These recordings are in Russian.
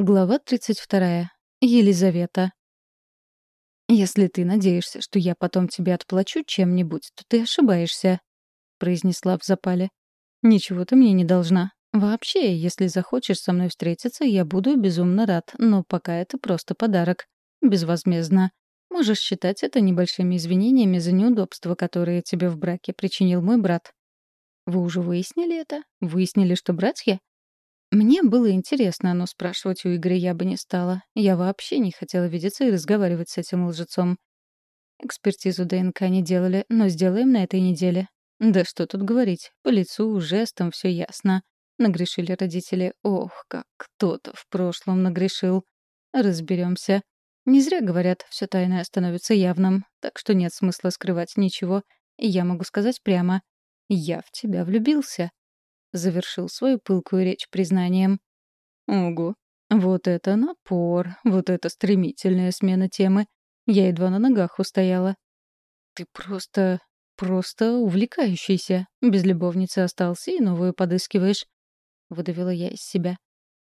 Глава 32. Елизавета. «Если ты надеешься, что я потом тебе отплачу чем-нибудь, то ты ошибаешься», — произнесла в запале. «Ничего ты мне не должна. Вообще, если захочешь со мной встретиться, я буду безумно рад, но пока это просто подарок. Безвозмездно. Можешь считать это небольшими извинениями за неудобства, которые тебе в браке причинил мой брат». «Вы уже выяснили это? Выяснили, что братья?» Мне было интересно, но спрашивать у Игоря я бы не стала. Я вообще не хотела видеться и разговаривать с этим лжецом. Экспертизу ДНК не делали, но сделаем на этой неделе. Да что тут говорить, по лицу, жестам все ясно. Нагрешили родители. Ох, как кто-то в прошлом нагрешил. Разберемся. Не зря говорят, все тайное становится явным, так что нет смысла скрывать ничего. И я могу сказать прямо. Я в тебя влюбился. — завершил свою пылкую речь признанием. «Ого, вот это напор, вот это стремительная смена темы. Я едва на ногах устояла. Ты просто... просто увлекающийся. Без любовницы остался и новую подыскиваешь». Выдавила я из себя.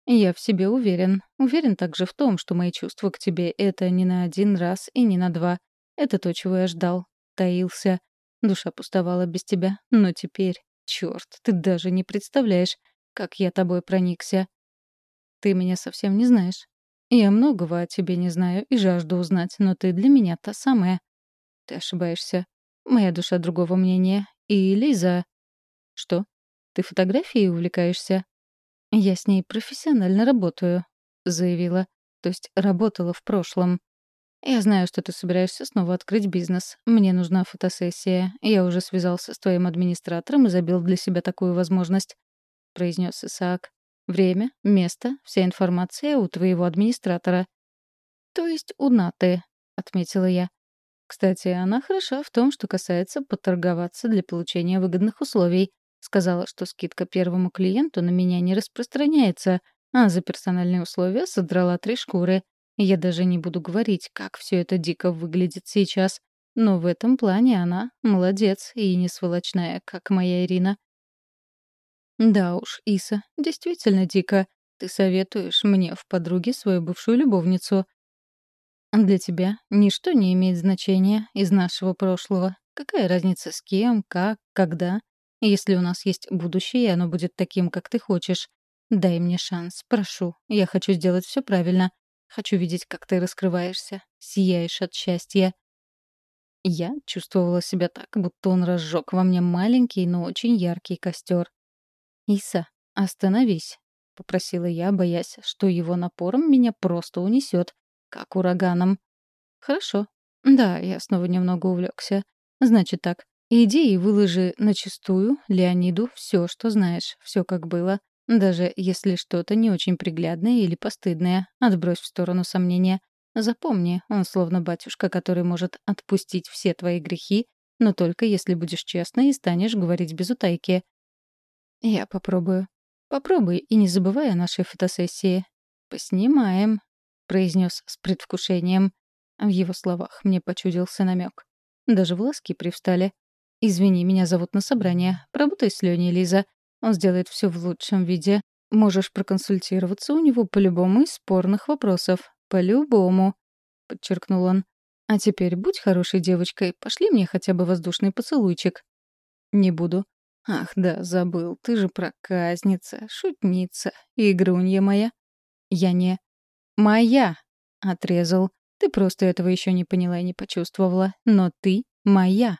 «Я в себе уверен. Уверен также в том, что мои чувства к тебе — это не на один раз и не на два. Это то, чего я ждал. Таился. Душа пустовала без тебя. Но теперь Черт, ты даже не представляешь, как я тобой проникся. Ты меня совсем не знаешь. Я многого о тебе не знаю и жажду узнать, но ты для меня та самая. Ты ошибаешься. Моя душа другого мнения. И Лиза... Что? Ты фотографией увлекаешься? Я с ней профессионально работаю, заявила. То есть работала в прошлом. «Я знаю, что ты собираешься снова открыть бизнес. Мне нужна фотосессия. Я уже связался с твоим администратором и забил для себя такую возможность», — произнес Исаак. «Время, место, вся информация у твоего администратора». «То есть у Наты», — отметила я. «Кстати, она хороша в том, что касается поторговаться для получения выгодных условий. Сказала, что скидка первому клиенту на меня не распространяется, а за персональные условия содрала три шкуры». Я даже не буду говорить, как все это дико выглядит сейчас. Но в этом плане она молодец и не сволочная, как моя Ирина. Да уж, Иса, действительно дико. Ты советуешь мне в подруге свою бывшую любовницу. Для тебя ничто не имеет значения из нашего прошлого. Какая разница с кем, как, когда? Если у нас есть будущее, оно будет таким, как ты хочешь. Дай мне шанс, прошу. Я хочу сделать все правильно. Хочу видеть, как ты раскрываешься, сияешь от счастья. Я чувствовала себя так, будто он разжег во мне маленький, но очень яркий костер. «Иса, остановись», — попросила я, боясь, что его напором меня просто унесет, как ураганом. «Хорошо. Да, я снова немного увлекся. Значит так, иди и выложи на чистую Леониду все, что знаешь, все как было. Даже если что-то не очень приглядное или постыдное, отбрось в сторону сомнения. Запомни, он словно батюшка, который может отпустить все твои грехи, но только если будешь честна и станешь говорить без утайки. Я попробую. Попробуй и не забывай о нашей фотосессии. Поснимаем, произнес с предвкушением. В его словах мне почудился намек. Даже волоски привстали. «Извини, меня зовут на собрание. Поработай с Леней, Лиза. Он сделает все в лучшем виде. Можешь проконсультироваться у него по любому из спорных вопросов. По-любому», — подчеркнул он. «А теперь будь хорошей девочкой, пошли мне хотя бы воздушный поцелуйчик». «Не буду». «Ах, да, забыл, ты же проказница, шутница, игрунья моя». «Я не...» «Моя!» — отрезал. «Ты просто этого еще не поняла и не почувствовала. Но ты моя!»